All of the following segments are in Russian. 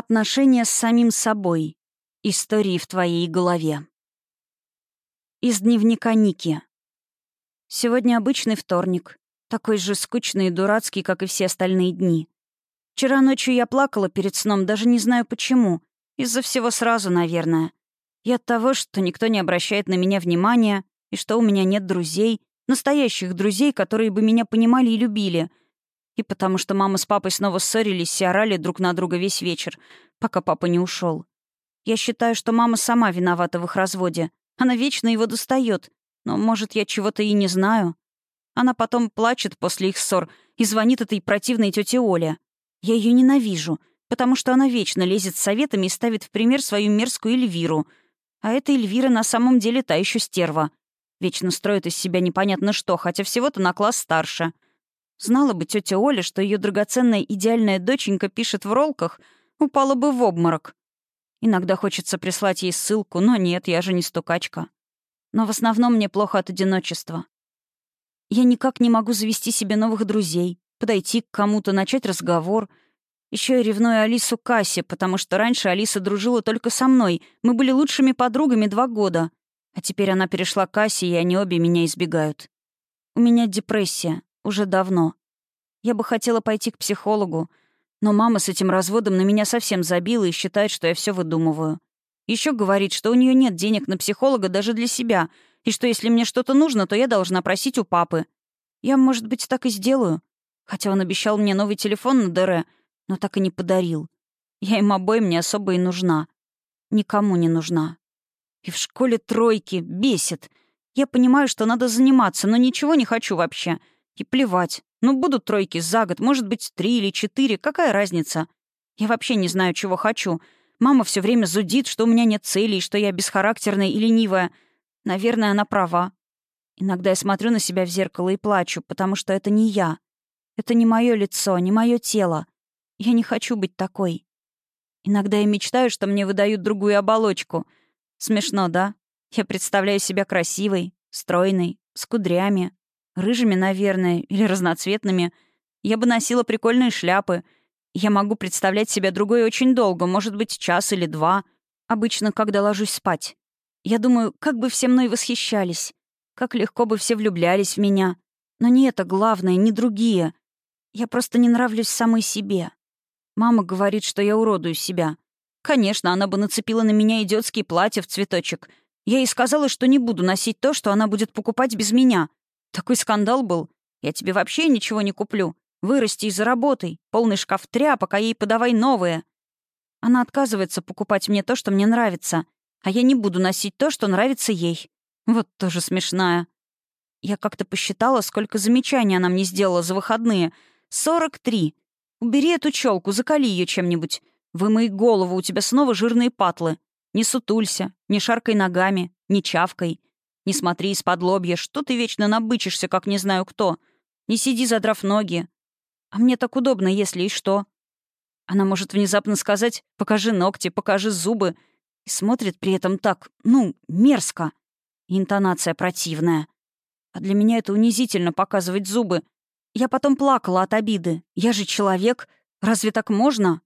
Отношения с самим собой. Истории в твоей голове. Из дневника Ники. Сегодня обычный вторник. Такой же скучный и дурацкий, как и все остальные дни. Вчера ночью я плакала перед сном, даже не знаю почему. Из-за всего сразу, наверное. И от того, что никто не обращает на меня внимания, и что у меня нет друзей, настоящих друзей, которые бы меня понимали и любили — и потому что мама с папой снова ссорились и орали друг на друга весь вечер, пока папа не ушел. Я считаю, что мама сама виновата в их разводе. Она вечно его достает. Но, может, я чего-то и не знаю. Она потом плачет после их ссор и звонит этой противной тете Оле. Я ее ненавижу, потому что она вечно лезет с советами и ставит в пример свою мерзкую Эльвиру. А эта Эльвира на самом деле та еще стерва. Вечно строит из себя непонятно что, хотя всего-то на класс старше — Знала бы тетя Оля, что ее драгоценная идеальная доченька пишет в ролках, упала бы в обморок. Иногда хочется прислать ей ссылку, но нет, я же не стукачка. Но в основном мне плохо от одиночества. Я никак не могу завести себе новых друзей, подойти к кому-то, начать разговор. Еще я ревную Алису Кассе, потому что раньше Алиса дружила только со мной. Мы были лучшими подругами два года. А теперь она перешла к Кассе, и они обе меня избегают. У меня депрессия. Уже давно. Я бы хотела пойти к психологу, но мама с этим разводом на меня совсем забила и считает, что я все выдумываю. Еще говорит, что у нее нет денег на психолога даже для себя, и что если мне что-то нужно, то я должна просить у папы. Я, может быть, так и сделаю. Хотя он обещал мне новый телефон на ДР, но так и не подарил. Я им обоим не особо и нужна. Никому не нужна. И в школе тройки. Бесит. Я понимаю, что надо заниматься, но ничего не хочу вообще. И плевать. Ну, будут тройки за год, может быть, три или четыре, какая разница? Я вообще не знаю, чего хочу. Мама все время зудит, что у меня нет целей, что я бесхарактерная и ленивая. Наверное, она права. Иногда я смотрю на себя в зеркало и плачу, потому что это не я. Это не мое лицо, не мое тело. Я не хочу быть такой. Иногда я мечтаю, что мне выдают другую оболочку. Смешно, да? Я представляю себя красивой, стройной, с кудрями, Рыжими, наверное, или разноцветными. Я бы носила прикольные шляпы. Я могу представлять себя другой очень долго, может быть, час или два. Обычно, когда ложусь спать. Я думаю, как бы все мной восхищались. Как легко бы все влюблялись в меня. Но не это главное, не другие. Я просто не нравлюсь самой себе. Мама говорит, что я уродую себя. Конечно, она бы нацепила на меня идиотские платья в цветочек. Я ей сказала, что не буду носить то, что она будет покупать без меня. Такой скандал был. Я тебе вообще ничего не куплю. Вырасти и заработай. Полный шкаф тряпок, а ей подавай новые. Она отказывается покупать мне то, что мне нравится. А я не буду носить то, что нравится ей. Вот тоже смешная. Я как-то посчитала, сколько замечаний она мне сделала за выходные. Сорок три. Убери эту челку, закали ее чем-нибудь. Вымой голову, у тебя снова жирные патлы. Не сутулься, не шаркай ногами, не чавкай. Не смотри из-под лобья, что ты вечно набычишься, как не знаю кто. Не сиди, задрав ноги. А мне так удобно, если и что. Она может внезапно сказать «покажи ногти, покажи зубы», и смотрит при этом так, ну, мерзко. Интонация противная. А для меня это унизительно показывать зубы. Я потом плакала от обиды. Я же человек. Разве так можно?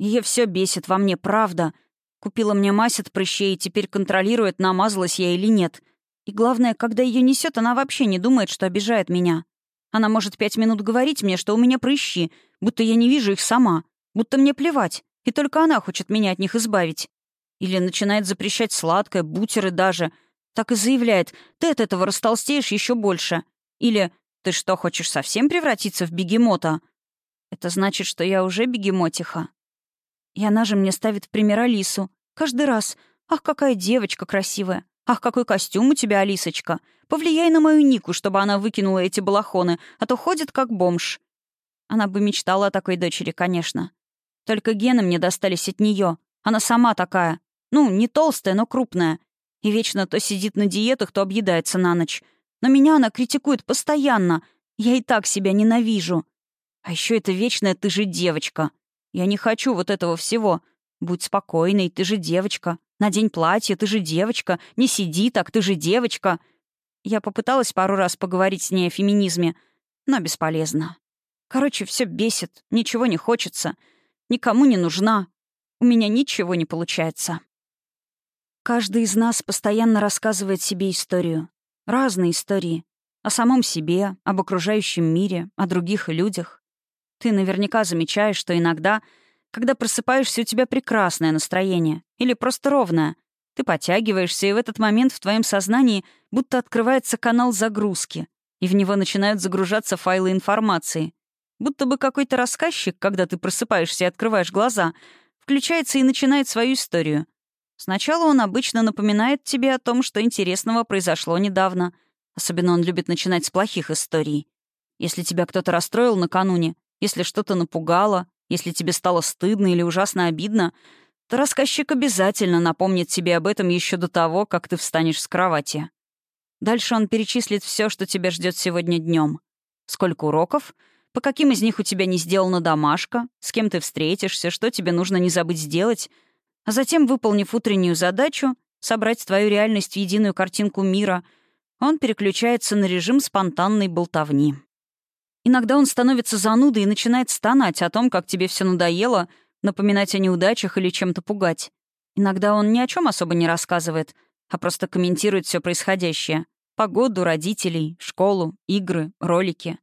Ее все бесит во мне, правда. Купила мне мазь от прыщей теперь контролирует, намазалась я или нет. И главное, когда ее несет, она вообще не думает, что обижает меня. Она может пять минут говорить мне, что у меня прыщи, будто я не вижу их сама, будто мне плевать, и только она хочет меня от них избавить. Или начинает запрещать сладкое, бутеры даже. Так и заявляет, ты от этого растолстеешь еще больше. Или ты что, хочешь совсем превратиться в бегемота? Это значит, что я уже бегемотиха. И она же мне ставит пример Алису. Каждый раз. Ах, какая девочка красивая. «Ах, какой костюм у тебя, Алисочка! Повлияй на мою Нику, чтобы она выкинула эти балахоны, а то ходит как бомж». Она бы мечтала о такой дочери, конечно. Только гены мне достались от нее. Она сама такая. Ну, не толстая, но крупная. И вечно то сидит на диетах, то объедается на ночь. Но меня она критикует постоянно. Я и так себя ненавижу. А еще это вечная «ты же девочка». Я не хочу вот этого всего. Будь спокойной, ты же девочка. Надень платье, ты же девочка. Не сиди так, ты же девочка. Я попыталась пару раз поговорить с ней о феминизме, но бесполезно. Короче, все бесит, ничего не хочется. Никому не нужна. У меня ничего не получается. Каждый из нас постоянно рассказывает себе историю. Разные истории. О самом себе, об окружающем мире, о других людях. Ты наверняка замечаешь, что иногда, когда просыпаешься, у тебя прекрасное настроение. Или просто ровное. Ты подтягиваешься, и в этот момент в твоем сознании будто открывается канал загрузки, и в него начинают загружаться файлы информации. Будто бы какой-то рассказчик, когда ты просыпаешься и открываешь глаза, включается и начинает свою историю. Сначала он обычно напоминает тебе о том, что интересного произошло недавно. Особенно он любит начинать с плохих историй. Если тебя кто-то расстроил накануне, если что-то напугало, если тебе стало стыдно или ужасно обидно, то рассказчик обязательно напомнит тебе об этом еще до того, как ты встанешь с кровати. Дальше он перечислит все, что тебя ждет сегодня днем. Сколько уроков, по каким из них у тебя не сделана домашка, с кем ты встретишься, что тебе нужно не забыть сделать, а затем, выполнив утреннюю задачу, собрать твою реальность в единую картинку мира, он переключается на режим спонтанной болтовни. Иногда он становится занудой и начинает стонать о том, как тебе все надоело, напоминать о неудачах или чем-то пугать. Иногда он ни о чем особо не рассказывает, а просто комментирует все происходящее. Погоду, родителей, школу, игры, ролики.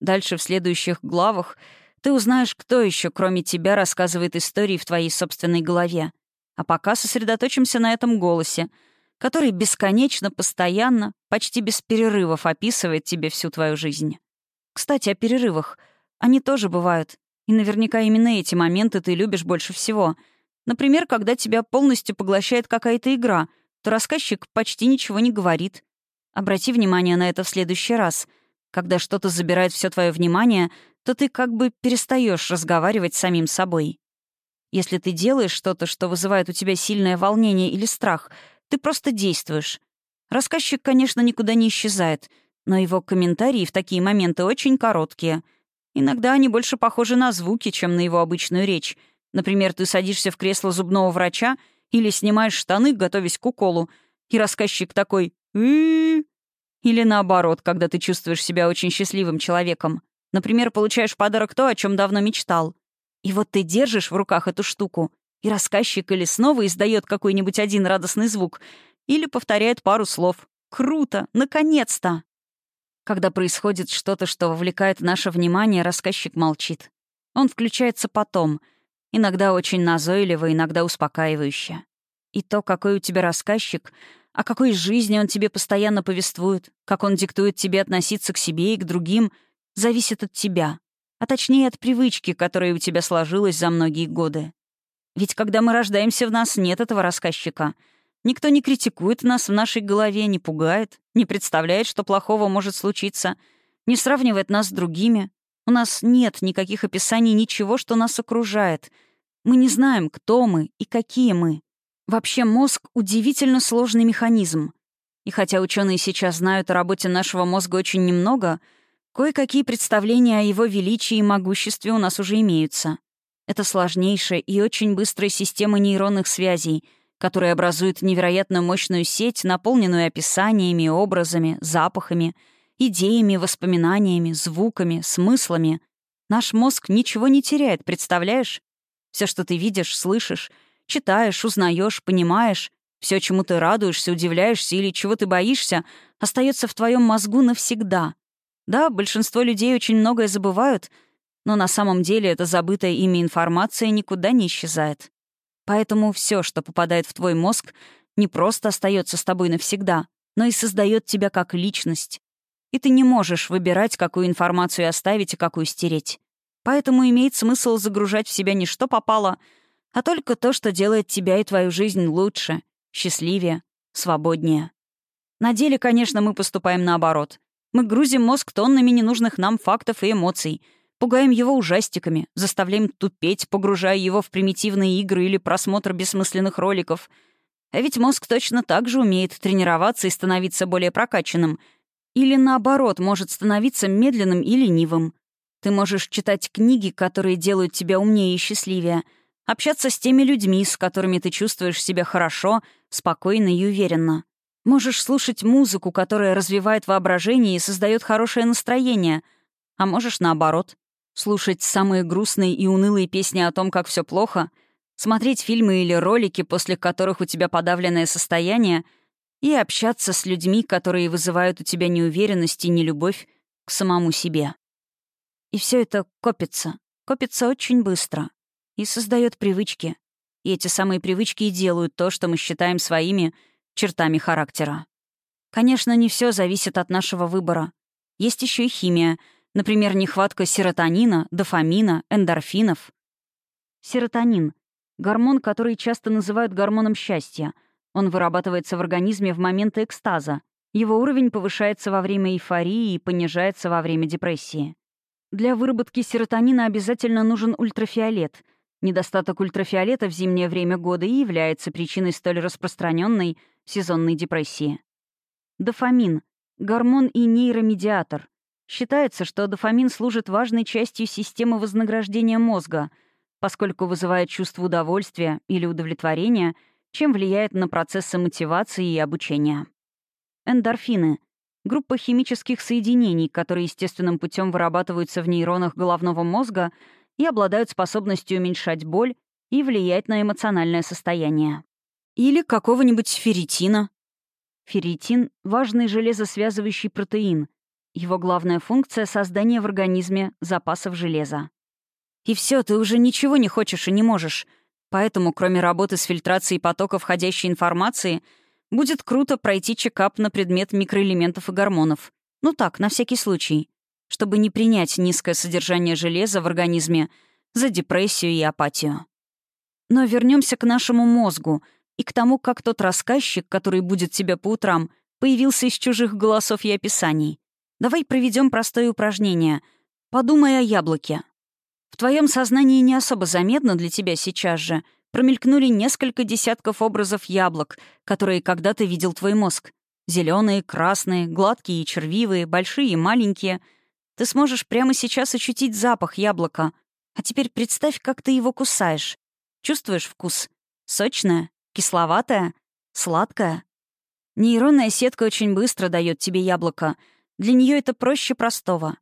Дальше в следующих главах ты узнаешь, кто еще, кроме тебя, рассказывает истории в твоей собственной голове. А пока сосредоточимся на этом голосе, который бесконечно, постоянно, почти без перерывов описывает тебе всю твою жизнь. Кстати, о перерывах. Они тоже бывают. И наверняка именно эти моменты ты любишь больше всего. Например, когда тебя полностью поглощает какая-то игра, то рассказчик почти ничего не говорит. Обрати внимание на это в следующий раз. Когда что-то забирает все твое внимание, то ты как бы перестаешь разговаривать с самим собой. Если ты делаешь что-то, что вызывает у тебя сильное волнение или страх, ты просто действуешь. Рассказчик, конечно, никуда не исчезает — но его комментарии в такие моменты очень короткие. Иногда они больше похожи на звуки, чем на его обычную речь. Например, ты садишься в кресло зубного врача или снимаешь штаны, готовясь к уколу, и рассказчик такой Или наоборот, когда ты чувствуешь себя очень счастливым человеком. Например, получаешь подарок то, о чем давно мечтал. И вот ты держишь в руках эту штуку, и рассказчик или снова издает какой-нибудь один радостный звук, или повторяет пару слов. Круто! Наконец-то! Когда происходит что-то, что вовлекает наше внимание, рассказчик молчит. Он включается потом, иногда очень назойливо, иногда успокаивающе. И то, какой у тебя рассказчик, о какой жизни он тебе постоянно повествует, как он диктует тебе относиться к себе и к другим, зависит от тебя, а точнее от привычки, которая у тебя сложилась за многие годы. Ведь когда мы рождаемся, в нас нет этого рассказчика — Никто не критикует нас в нашей голове, не пугает, не представляет, что плохого может случиться, не сравнивает нас с другими. У нас нет никаких описаний ничего, что нас окружает. Мы не знаем, кто мы и какие мы. Вообще мозг — удивительно сложный механизм. И хотя ученые сейчас знают о работе нашего мозга очень немного, кое-какие представления о его величии и могуществе у нас уже имеются. Это сложнейшая и очень быстрая система нейронных связей — которые образуют невероятно мощную сеть, наполненную описаниями, образами, запахами, идеями, воспоминаниями, звуками, смыслами. Наш мозг ничего не теряет, представляешь? Все, что ты видишь, слышишь, читаешь, узнаешь, понимаешь, все, чему ты радуешься, удивляешься или чего ты боишься, остается в твоем мозгу навсегда. Да, большинство людей очень многое забывают, но на самом деле эта забытая ими информация никуда не исчезает. Поэтому все, что попадает в твой мозг, не просто остается с тобой навсегда, но и создает тебя как личность. И ты не можешь выбирать, какую информацию оставить и какую стереть. Поэтому имеет смысл загружать в себя не что попало, а только то, что делает тебя и твою жизнь лучше, счастливее, свободнее. На деле, конечно, мы поступаем наоборот. Мы грузим мозг тоннами ненужных нам фактов и эмоций — Пугаем его ужастиками, заставляем тупеть, погружая его в примитивные игры или просмотр бессмысленных роликов. А ведь мозг точно так же умеет тренироваться и становиться более прокачанным. Или наоборот, может становиться медленным и ленивым. Ты можешь читать книги, которые делают тебя умнее и счастливее, общаться с теми людьми, с которыми ты чувствуешь себя хорошо, спокойно и уверенно. Можешь слушать музыку, которая развивает воображение и создает хорошее настроение, а можешь наоборот — Слушать самые грустные и унылые песни о том, как все плохо, смотреть фильмы или ролики, после которых у тебя подавленное состояние, и общаться с людьми, которые вызывают у тебя неуверенность и нелюбовь к самому себе. И все это копится, копится очень быстро и создает привычки. И эти самые привычки и делают то, что мы считаем своими чертами характера. Конечно, не все зависит от нашего выбора. Есть еще и химия, например, нехватка серотонина, дофамина, эндорфинов. Серотонин — гормон, который часто называют гормоном счастья. Он вырабатывается в организме в моменты экстаза. Его уровень повышается во время эйфории и понижается во время депрессии. Для выработки серотонина обязательно нужен ультрафиолет. Недостаток ультрафиолета в зимнее время года и является причиной столь распространенной сезонной депрессии. Дофамин — гормон и нейромедиатор. Считается, что дофамин служит важной частью системы вознаграждения мозга, поскольку вызывает чувство удовольствия или удовлетворения, чем влияет на процессы мотивации и обучения. Эндорфины — группа химических соединений, которые естественным путем вырабатываются в нейронах головного мозга и обладают способностью уменьшать боль и влиять на эмоциональное состояние. Или какого-нибудь ферритина, Ферритин — важный железосвязывающий протеин. Его главная функция — создание в организме запасов железа. И все, ты уже ничего не хочешь и не можешь. Поэтому, кроме работы с фильтрацией потока входящей информации, будет круто пройти чекап на предмет микроэлементов и гормонов. Ну так, на всякий случай. Чтобы не принять низкое содержание железа в организме за депрессию и апатию. Но вернемся к нашему мозгу — и к тому, как тот рассказчик, который будет тебя по утрам, появился из чужих голосов и описаний. Давай проведем простое упражнение. Подумай о яблоке. В твоем сознании не особо заметно для тебя сейчас же промелькнули несколько десятков образов яблок, которые когда-то видел твой мозг. Зеленые, красные, гладкие и червивые, большие и маленькие. Ты сможешь прямо сейчас ощутить запах яблока. А теперь представь, как ты его кусаешь. Чувствуешь вкус? Сочное? Кисловатая? Сладкая? Нейронная сетка очень быстро дает тебе яблоко. Для нее это проще простого.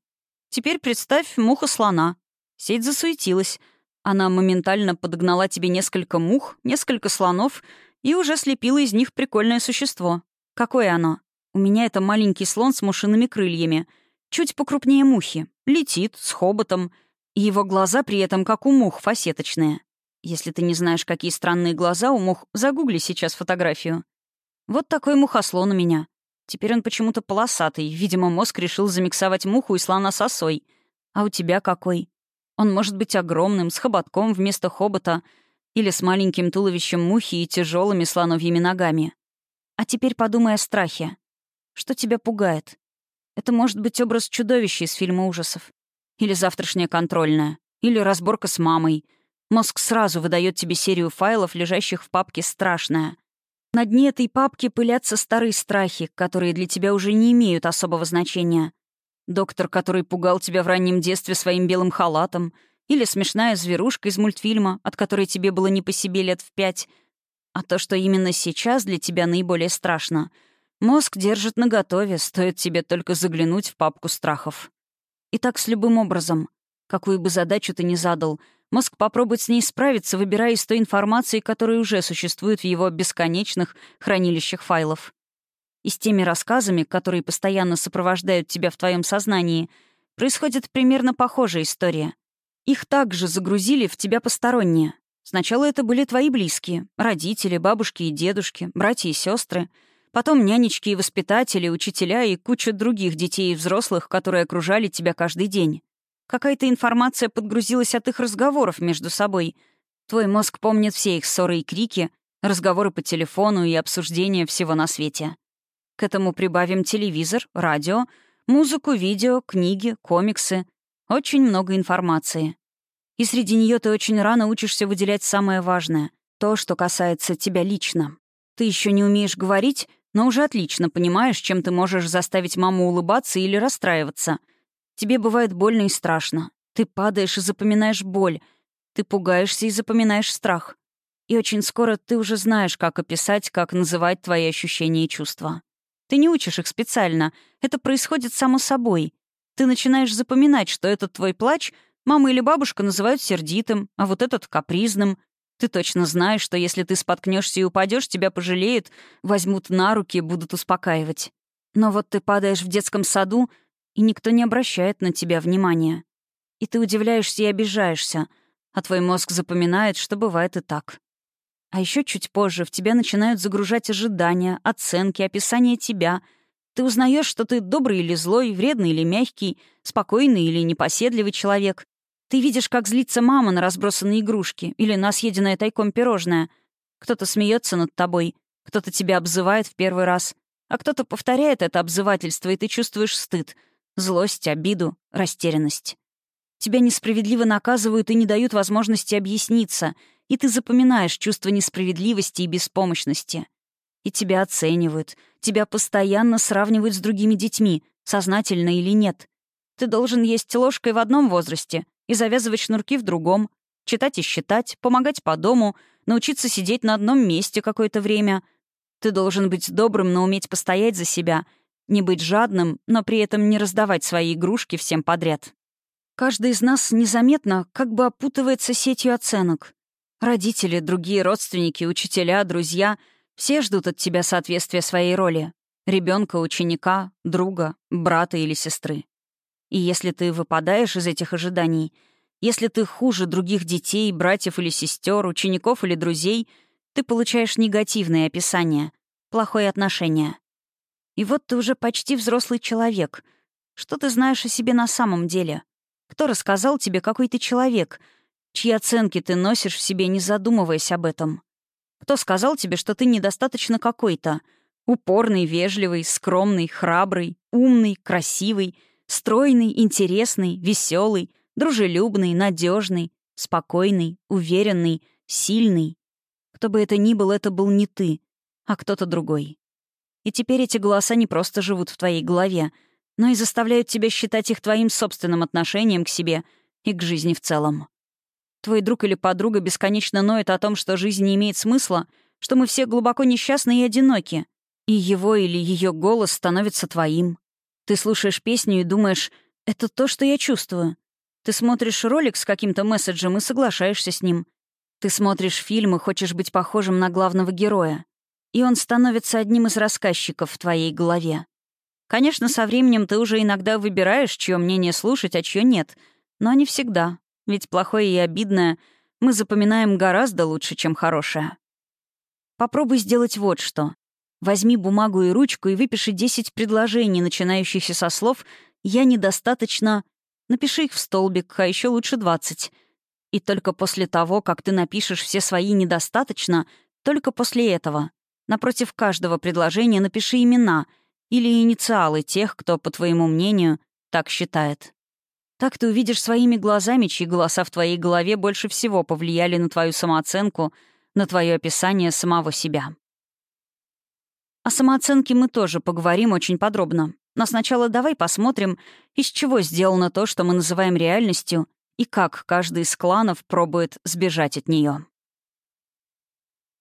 Теперь представь муха-слона. Сеть засуетилась. Она моментально подогнала тебе несколько мух, несколько слонов и уже слепила из них прикольное существо. Какое оно? У меня это маленький слон с мушиными крыльями. Чуть покрупнее мухи. Летит, с хоботом. И его глаза при этом как у мух, фасеточные. Если ты не знаешь, какие странные глаза у мух, загугли сейчас фотографию. Вот такой мухослон у меня. Теперь он почему-то полосатый. Видимо, мозг решил замиксовать муху и слона сосой. А у тебя какой? Он может быть огромным, с хоботком вместо хобота, или с маленьким туловищем мухи и тяжелыми слоновьими ногами. А теперь подумай о страхе. Что тебя пугает? Это может быть образ чудовища из фильма ужасов. Или завтрашняя контрольная. Или разборка с мамой — Мозг сразу выдает тебе серию файлов, лежащих в папке «Страшное». На дне этой папки пылятся старые страхи, которые для тебя уже не имеют особого значения. Доктор, который пугал тебя в раннем детстве своим белым халатом, или смешная зверушка из мультфильма, от которой тебе было не по себе лет в пять. А то, что именно сейчас для тебя наиболее страшно, мозг держит наготове, стоит тебе только заглянуть в папку страхов. И так с любым образом. Какую бы задачу ты ни задал — Мозг попробует с ней справиться, выбирая из той информации, которая уже существует в его бесконечных хранилищах файлов. И с теми рассказами, которые постоянно сопровождают тебя в твоем сознании, происходит примерно похожая история. Их также загрузили в тебя посторонние. Сначала это были твои близкие, родители, бабушки и дедушки, братья и сестры, потом нянечки и воспитатели, учителя и куча других детей и взрослых, которые окружали тебя каждый день. Какая-то информация подгрузилась от их разговоров между собой. Твой мозг помнит все их ссоры и крики, разговоры по телефону и обсуждения всего на свете. К этому прибавим телевизор, радио, музыку, видео, книги, комиксы. Очень много информации. И среди нее ты очень рано учишься выделять самое важное — то, что касается тебя лично. Ты еще не умеешь говорить, но уже отлично понимаешь, чем ты можешь заставить маму улыбаться или расстраиваться — Тебе бывает больно и страшно. Ты падаешь и запоминаешь боль. Ты пугаешься и запоминаешь страх. И очень скоро ты уже знаешь, как описать, как называть твои ощущения и чувства. Ты не учишь их специально. Это происходит само собой. Ты начинаешь запоминать, что этот твой плач мама или бабушка называют сердитым, а вот этот — капризным. Ты точно знаешь, что если ты споткнешься и упадешь, тебя пожалеют, возьмут на руки и будут успокаивать. Но вот ты падаешь в детском саду, и никто не обращает на тебя внимания. И ты удивляешься и обижаешься, а твой мозг запоминает, что бывает и так. А еще чуть позже в тебя начинают загружать ожидания, оценки, описание тебя. Ты узнаешь, что ты добрый или злой, вредный или мягкий, спокойный или непоседливый человек. Ты видишь, как злится мама на разбросанные игрушки или на съеденное тайком пирожное. Кто-то смеется над тобой, кто-то тебя обзывает в первый раз, а кто-то повторяет это обзывательство, и ты чувствуешь стыд, злость, обиду, растерянность. Тебя несправедливо наказывают и не дают возможности объясниться, и ты запоминаешь чувство несправедливости и беспомощности. И тебя оценивают, тебя постоянно сравнивают с другими детьми, сознательно или нет. Ты должен есть ложкой в одном возрасте и завязывать шнурки в другом, читать и считать, помогать по дому, научиться сидеть на одном месте какое-то время, ты должен быть добрым, но уметь постоять за себя, не быть жадным, но при этом не раздавать свои игрушки всем подряд. Каждый из нас незаметно как бы опутывается сетью оценок. Родители, другие родственники, учителя, друзья — все ждут от тебя соответствия своей роли. Ребенка, ученика, друга, брата или сестры. И если ты выпадаешь из этих ожиданий, если ты хуже других детей, братьев или сестер, учеников или друзей — ты получаешь негативное описание, плохое отношение. И вот ты уже почти взрослый человек. Что ты знаешь о себе на самом деле? Кто рассказал тебе, какой ты человек? Чьи оценки ты носишь в себе, не задумываясь об этом? Кто сказал тебе, что ты недостаточно какой-то? Упорный, вежливый, скромный, храбрый, умный, красивый, стройный, интересный, веселый, дружелюбный, надежный, спокойный, уверенный, сильный, кто бы это ни был, это был не ты, а кто-то другой. И теперь эти голоса не просто живут в твоей голове, но и заставляют тебя считать их твоим собственным отношением к себе и к жизни в целом. Твой друг или подруга бесконечно ноет о том, что жизнь не имеет смысла, что мы все глубоко несчастны и одиноки, и его или ее голос становится твоим. Ты слушаешь песню и думаешь, это то, что я чувствую. Ты смотришь ролик с каким-то месседжем и соглашаешься с ним. Ты смотришь фильм и хочешь быть похожим на главного героя. И он становится одним из рассказчиков в твоей голове. Конечно, со временем ты уже иногда выбираешь, чье мнение слушать, а чье нет. Но не всегда. Ведь плохое и обидное мы запоминаем гораздо лучше, чем хорошее. Попробуй сделать вот что. Возьми бумагу и ручку и выпиши 10 предложений, начинающихся со слов «я недостаточно...» Напиши их в столбик, а еще лучше 20. И только после того, как ты напишешь все свои недостаточно, только после этого, напротив каждого предложения напиши имена или инициалы тех, кто, по твоему мнению, так считает. Так ты увидишь своими глазами, чьи голоса в твоей голове больше всего повлияли на твою самооценку, на твое описание самого себя. О самооценке мы тоже поговорим очень подробно. Но сначала давай посмотрим, из чего сделано то, что мы называем реальностью, и как каждый из кланов пробует сбежать от нее.